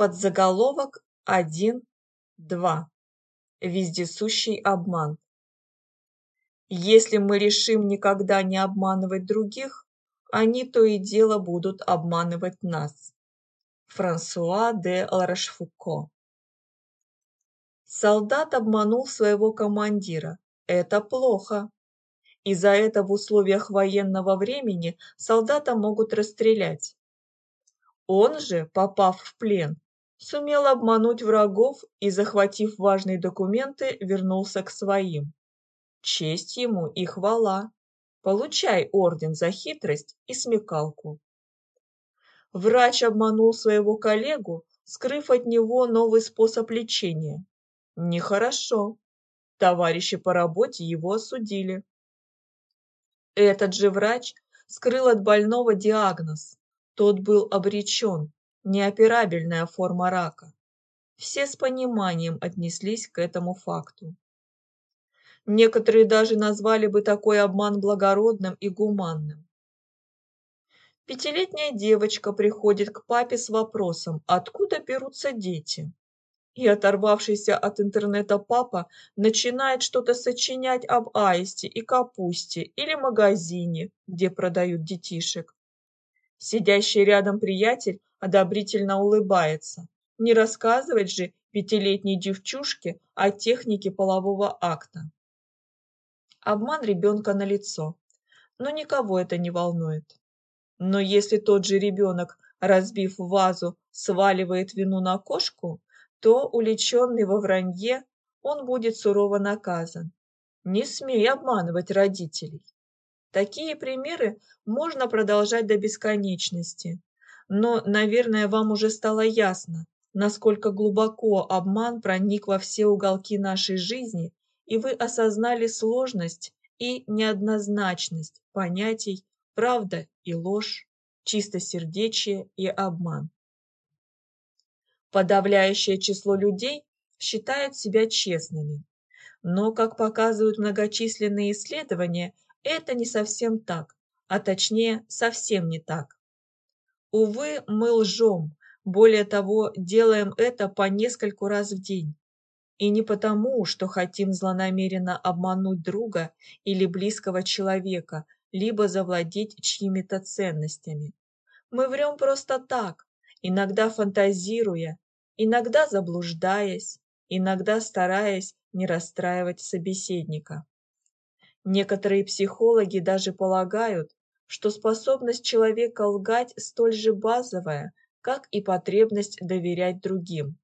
Подзаголовок 1.2. Вездесущий обман. Если мы решим никогда не обманывать других, они то и дело будут обманывать нас. Франсуа де Ларошфуко. Солдат обманул своего командира. Это плохо. И за это в условиях военного времени солдата могут расстрелять. Он же, попав в плен, сумел обмануть врагов и, захватив важные документы, вернулся к своим. Честь ему и хвала. Получай орден за хитрость и смекалку. Врач обманул своего коллегу, скрыв от него новый способ лечения. Нехорошо. Товарищи по работе его осудили. Этот же врач скрыл от больного диагноз. Тот был обречен, неоперабельная форма рака. Все с пониманием отнеслись к этому факту. Некоторые даже назвали бы такой обман благородным и гуманным. Пятилетняя девочка приходит к папе с вопросом, откуда берутся дети. И оторвавшийся от интернета папа начинает что-то сочинять об аисте и капусте или магазине, где продают детишек. Сидящий рядом приятель одобрительно улыбается. Не рассказывать же пятилетней девчушке о технике полового акта. Обман ребенка на лицо, но никого это не волнует. Но если тот же ребенок, разбив вазу, сваливает вину на кошку, то, уличенный во вранье, он будет сурово наказан. Не смей обманывать родителей. Такие примеры можно продолжать до бесконечности, но, наверное, вам уже стало ясно, насколько глубоко обман проник во все уголки нашей жизни, и вы осознали сложность и неоднозначность понятий правда и ложь, чистосердечие и обман. Подавляющее число людей считают себя честными, но, как показывают многочисленные исследования, это не совсем так, а точнее совсем не так. Увы, мы лжем, более того, делаем это по нескольку раз в день. И не потому, что хотим злонамеренно обмануть друга или близкого человека, либо завладеть чьими-то ценностями. Мы врем просто так, иногда фантазируя, иногда заблуждаясь, иногда стараясь не расстраивать собеседника. Некоторые психологи даже полагают, что способность человека лгать столь же базовая, как и потребность доверять другим.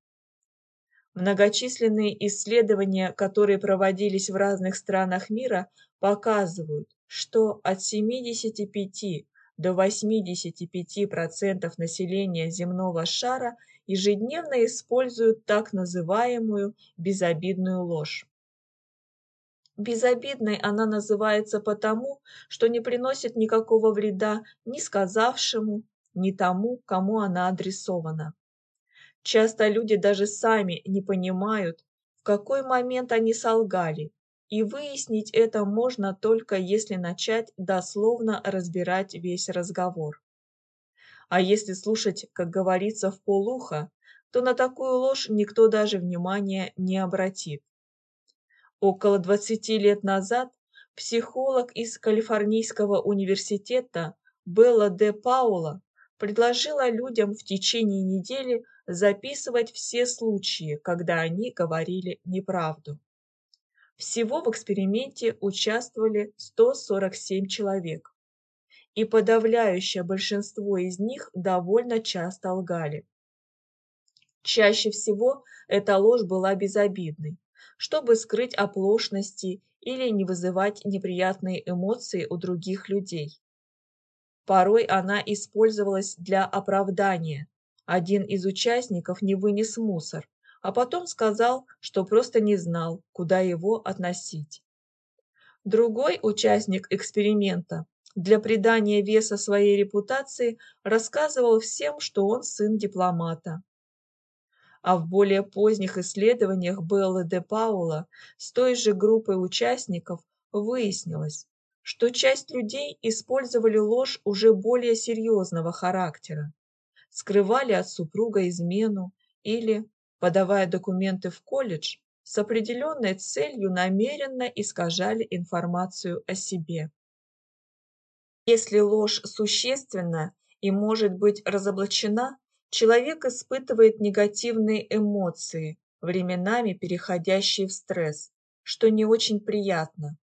Многочисленные исследования, которые проводились в разных странах мира, показывают, что от 75 до 85% населения земного шара ежедневно используют так называемую безобидную ложь. Безобидной она называется потому, что не приносит никакого вреда ни сказавшему, ни тому, кому она адресована. Часто люди даже сами не понимают, в какой момент они солгали, и выяснить это можно только если начать дословно разбирать весь разговор. А если слушать, как говорится, в полухо, то на такую ложь никто даже внимания не обратит. Около 20 лет назад психолог из Калифорнийского университета Белла де Паула предложила людям в течение недели записывать все случаи, когда они говорили неправду. Всего в эксперименте участвовали 147 человек, и подавляющее большинство из них довольно часто лгали. Чаще всего эта ложь была безобидной, чтобы скрыть оплошности или не вызывать неприятные эмоции у других людей. Порой она использовалась для оправдания. Один из участников не вынес мусор, а потом сказал, что просто не знал, куда его относить. Другой участник эксперимента для придания веса своей репутации рассказывал всем, что он сын дипломата а в более поздних исследованиях Беллы де Паула с той же группой участников выяснилось, что часть людей использовали ложь уже более серьезного характера, скрывали от супруга измену или, подавая документы в колледж, с определенной целью намеренно искажали информацию о себе. Если ложь существенна и может быть разоблачена, человек испытывает негативные эмоции, временами переходящие в стресс, что не очень приятно.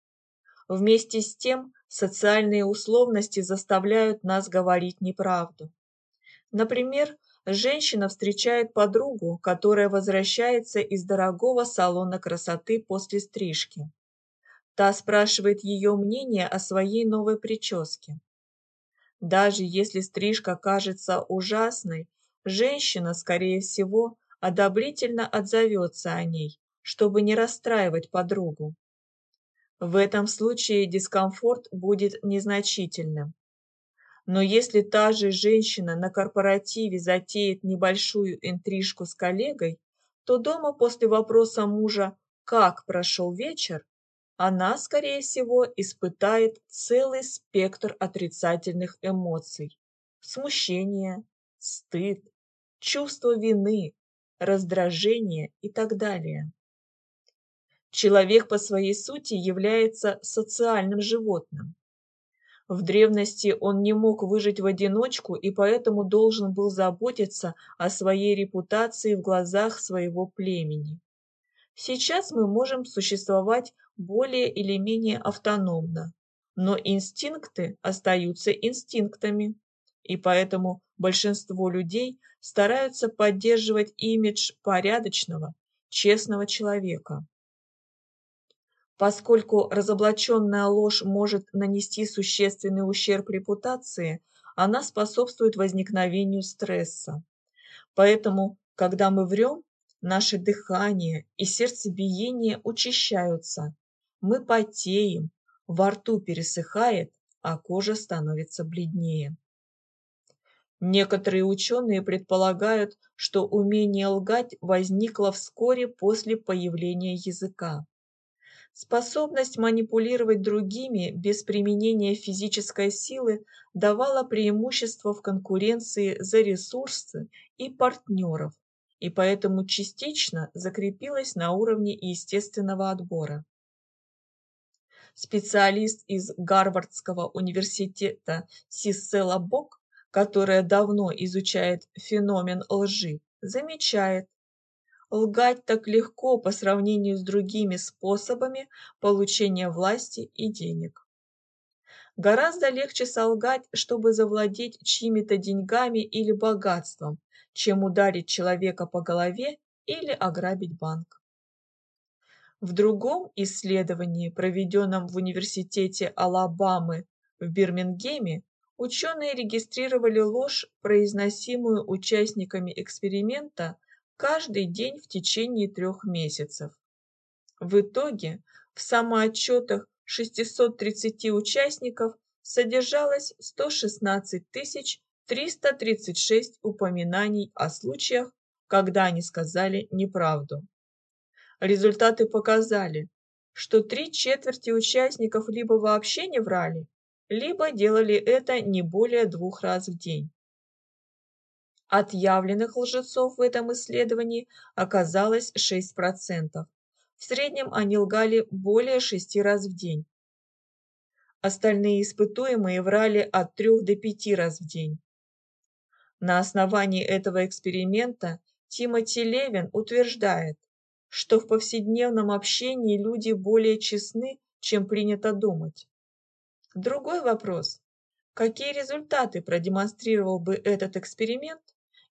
Вместе с тем, социальные условности заставляют нас говорить неправду. Например, женщина встречает подругу, которая возвращается из дорогого салона красоты после стрижки. Та спрашивает ее мнение о своей новой прическе. Даже если стрижка кажется ужасной, женщина, скорее всего, одобрительно отзовется о ней, чтобы не расстраивать подругу. В этом случае дискомфорт будет незначительным. Но если та же женщина на корпоративе затеет небольшую интрижку с коллегой, то дома после вопроса мужа «как прошел вечер?» она, скорее всего, испытает целый спектр отрицательных эмоций. Смущение, стыд, чувство вины, раздражение и так далее. Человек по своей сути является социальным животным. В древности он не мог выжить в одиночку и поэтому должен был заботиться о своей репутации в глазах своего племени. Сейчас мы можем существовать более или менее автономно, но инстинкты остаются инстинктами, и поэтому большинство людей стараются поддерживать имидж порядочного, честного человека. Поскольку разоблаченная ложь может нанести существенный ущерб репутации, она способствует возникновению стресса. Поэтому, когда мы врем, наше дыхание и сердцебиение учащаются, мы потеем, во рту пересыхает, а кожа становится бледнее. Некоторые ученые предполагают, что умение лгать возникло вскоре после появления языка. Способность манипулировать другими без применения физической силы давала преимущество в конкуренции за ресурсы и партнеров, и поэтому частично закрепилась на уровне естественного отбора. Специалист из Гарвардского университета Сисела Бок которая давно изучает феномен лжи, замечает, лгать так легко по сравнению с другими способами получения власти и денег. Гораздо легче солгать, чтобы завладеть чьими-то деньгами или богатством, чем ударить человека по голове или ограбить банк. В другом исследовании, проведенном в Университете Алабамы в Бирмингеме, ученые регистрировали ложь, произносимую участниками эксперимента каждый день в течение трех месяцев. В итоге в самоотчетах 630 участников содержалось 116 336 упоминаний о случаях, когда они сказали неправду. Результаты показали, что три четверти участников либо вообще не врали, либо делали это не более двух раз в день. Отъявленных лжецов в этом исследовании оказалось 6%. В среднем они лгали более 6 раз в день. Остальные испытуемые врали от 3 до 5 раз в день. На основании этого эксперимента Тимоти Левин утверждает, что в повседневном общении люди более честны, чем принято думать. Другой вопрос. Какие результаты продемонстрировал бы этот эксперимент,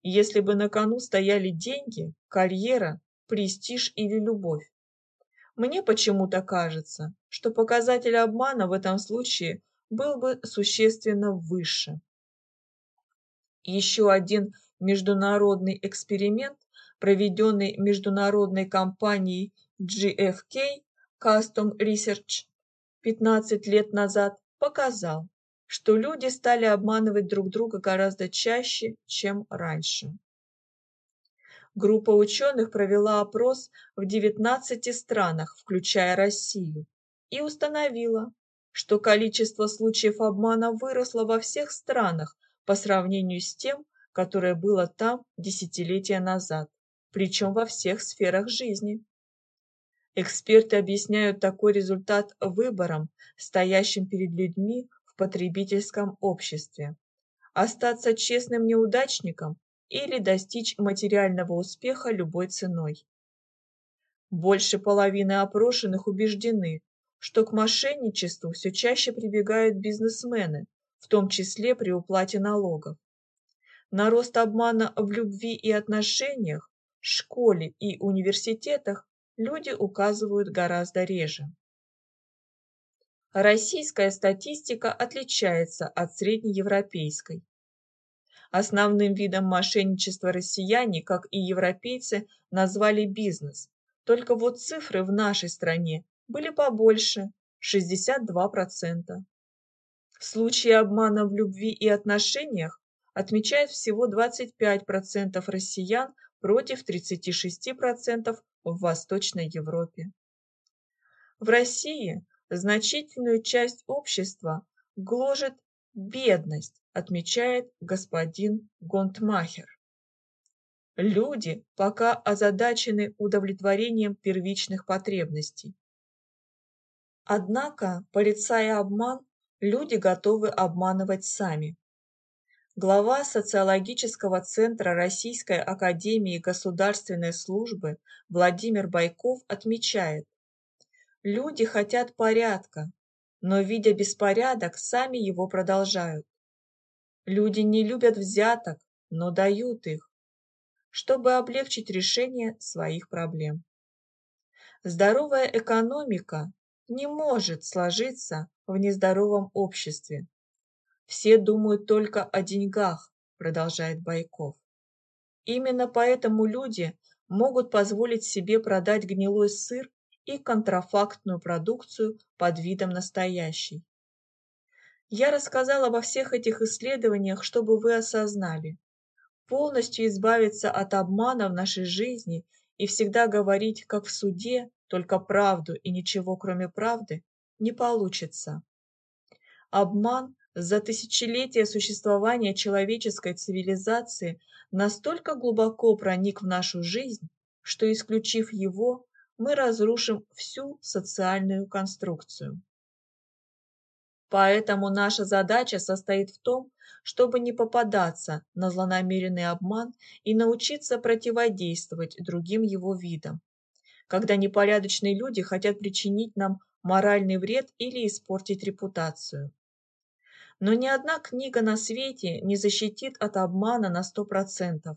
если бы на кону стояли деньги, карьера, престиж или любовь? Мне почему-то кажется, что показатель обмана в этом случае был бы существенно выше. Еще один международный эксперимент, проведенный международной компанией GFK Custom Research 15 лет назад, показал, что люди стали обманывать друг друга гораздо чаще, чем раньше. Группа ученых провела опрос в 19 странах, включая Россию, и установила, что количество случаев обмана выросло во всех странах по сравнению с тем, которое было там десятилетия назад. причем во всех сферах жизни. Эксперты объясняют такой результат выбором, стоящим перед людьми в потребительском обществе. Остаться честным неудачником или достичь материального успеха любой ценой. Больше половины опрошенных убеждены, что к мошенничеству все чаще прибегают бизнесмены, в том числе при уплате налогов. На рост обмана в любви и отношениях, школе и университетах люди указывают гораздо реже. Российская статистика отличается от среднеевропейской. Основным видом мошенничества россияне, как и европейцы, назвали бизнес. Только вот цифры в нашей стране были побольше – 62%. В случае обмана в любви и отношениях отмечают всего 25% россиян против 36% в Восточной Европе. В России значительную часть общества гложет бедность, отмечает господин Гонтмахер. Люди пока озадачены удовлетворением первичных потребностей. Однако, порицая обман, люди готовы обманывать сами. Глава социологического центра Российской академии государственной службы Владимир Байков отмечает, люди хотят порядка, но, видя беспорядок, сами его продолжают. Люди не любят взяток, но дают их чтобы облегчить решение своих проблем. Здоровая экономика не может сложиться в нездоровом обществе. Все думают только о деньгах, продолжает Байков. Именно поэтому люди могут позволить себе продать гнилой сыр и контрафактную продукцию под видом настоящей. Я рассказал обо всех этих исследованиях, чтобы вы осознали, полностью избавиться от обмана в нашей жизни и всегда говорить, как в суде, только правду и ничего кроме правды, не получится. Обман за тысячелетия существования человеческой цивилизации настолько глубоко проник в нашу жизнь, что, исключив его, мы разрушим всю социальную конструкцию. Поэтому наша задача состоит в том, чтобы не попадаться на злонамеренный обман и научиться противодействовать другим его видам, когда непорядочные люди хотят причинить нам моральный вред или испортить репутацию. Но ни одна книга на свете не защитит от обмана на 100%.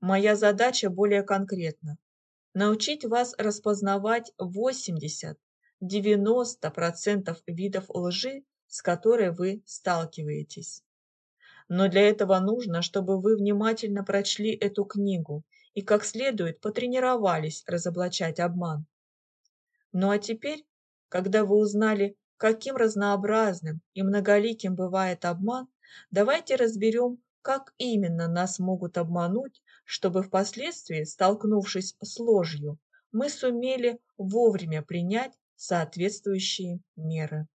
Моя задача более конкретна – научить вас распознавать 80 90% видов лжи, с которой вы сталкиваетесь. Но для этого нужно, чтобы вы внимательно прочли эту книгу и как следует потренировались разоблачать обман. Ну а теперь, когда вы узнали, каким разнообразным и многоликим бывает обман, давайте разберем, как именно нас могут обмануть, чтобы впоследствии, столкнувшись с ложью, мы сумели вовремя принять соответствующие меры.